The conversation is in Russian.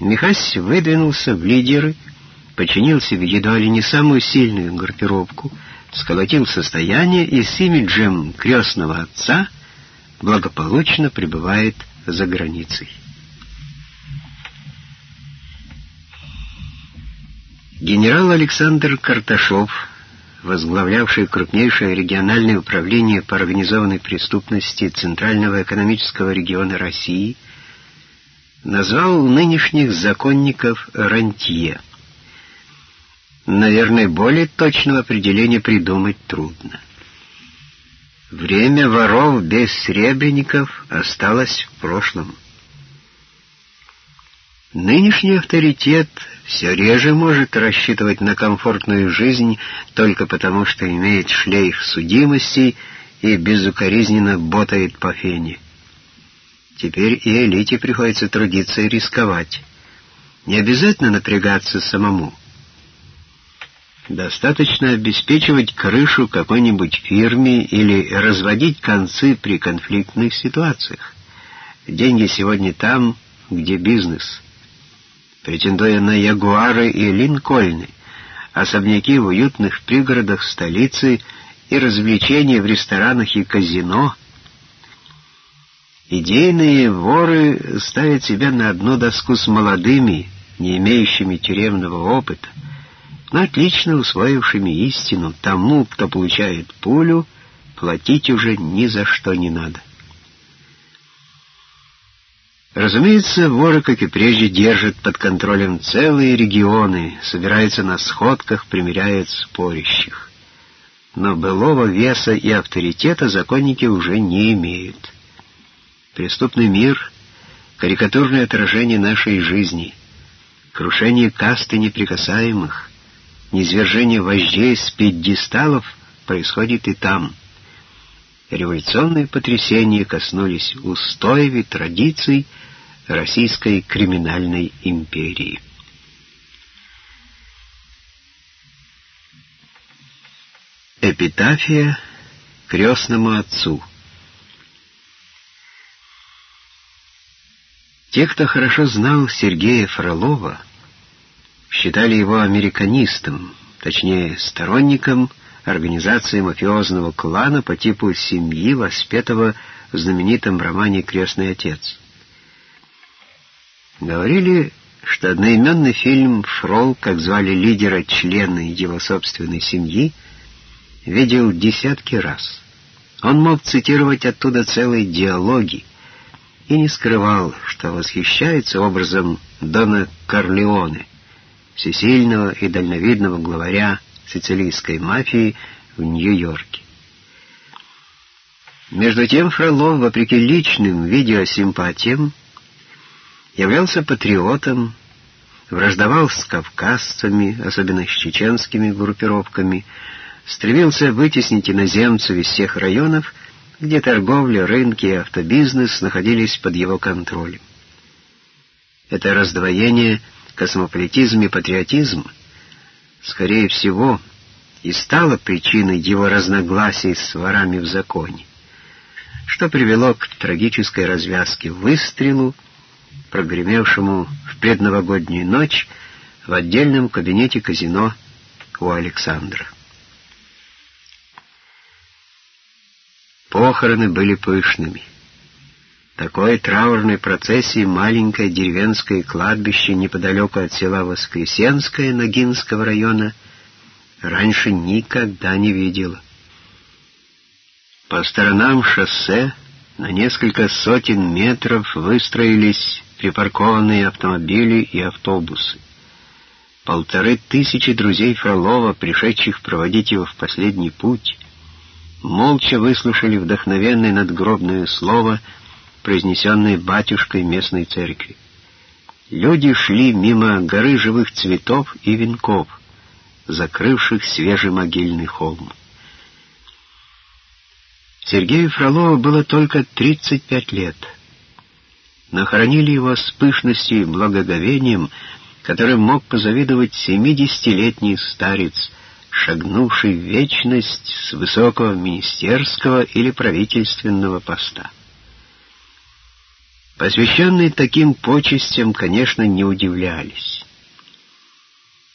Михась выдвинулся в лидеры, подчинил себе едва ли не самую сильную группировку, сколотил состояние и с имиджем крестного отца благополучно пребывает за границей. Генерал Александр Карташов, возглавлявший крупнейшее региональное управление по организованной преступности Центрального экономического региона России, назвал нынешних законников рантье. Наверное, более точного определения придумать трудно. Время воров без сребреников осталось в прошлом. Нынешний авторитет все реже может рассчитывать на комфортную жизнь только потому, что имеет шлейф судимости и безукоризненно ботает по фене. Теперь и элите приходится трудиться и рисковать. Не обязательно напрягаться самому. Достаточно обеспечивать крышу какой-нибудь фирме или разводить концы при конфликтных ситуациях. Деньги сегодня там, где бизнес — претендуя на ягуары и линкольны, особняки в уютных пригородах столицы и развлечения в ресторанах и казино. Идейные воры ставят себя на одну доску с молодыми, не имеющими тюремного опыта, но отлично усвоившими истину тому, кто получает пулю, платить уже ни за что не надо. Разумеется, воры, как и прежде, держат под контролем целые регионы, собираются на сходках, примеряют спорящих. Но былого веса и авторитета законники уже не имеют. Преступный мир — карикатурное отражение нашей жизни, крушение касты неприкасаемых, низвержение вождей с пьедесталов происходит и там. Революционные потрясения коснулись устоев и традиций, Российской криминальной империи. Эпитафия крестному отцу Те, кто хорошо знал Сергея Фролова, считали его американистом, точнее, сторонником организации мафиозного клана по типу семьи, воспетого в знаменитом романе «Крестный отец». Говорили, что одноименный фильм «Фрол», как звали лидера члена его собственной семьи, видел десятки раз. Он мог цитировать оттуда целые диалоги и не скрывал, что восхищается образом Дона Корлеоне, всесильного и дальновидного главаря сицилийской мафии в Нью-Йорке. Между тем Фролов, вопреки личным видеосимпатиям, являлся патриотом, враждовал с кавказцами, особенно с чеченскими группировками, стремился вытеснить иноземцев из всех районов, где торговля, рынки и автобизнес находились под его контролем. Это раздвоение, космополитизм и патриотизм, скорее всего, и стало причиной его разногласий с ворами в законе, что привело к трагической развязке выстрелу, прогремевшему в предновогоднюю ночь в отдельном кабинете казино у Александра. Похороны были пышными. Такой траурной процессии маленькое деревенское кладбище неподалеку от села Воскресенское Ногинского района раньше никогда не видела. По сторонам шоссе на несколько сотен метров выстроились припаркованные автомобили и автобусы. Полторы тысячи друзей Фролова, пришедших проводить его в последний путь, молча выслушали вдохновенное надгробное слово, произнесенное батюшкой местной церкви. Люди шли мимо горы живых цветов и венков, закрывших свежий могильный холм. Сергею Фролову было только 35 лет — Нахоронили его с пышностью и благоговением, которым мог позавидовать семидесятилетний старец, шагнувший в вечность с высокого министерского или правительственного поста. Посвященные таким почестям, конечно, не удивлялись.